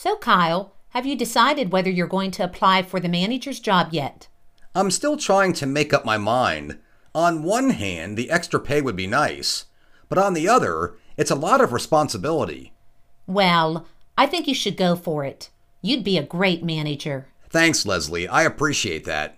So, Kyle, have you decided whether you're going to apply for the manager's job yet? I'm still trying to make up my mind. On one hand, the extra pay would be nice, but on the other, it's a lot of responsibility. Well, I think you should go for it. You'd be a great manager. Thanks, Leslie. I appreciate that.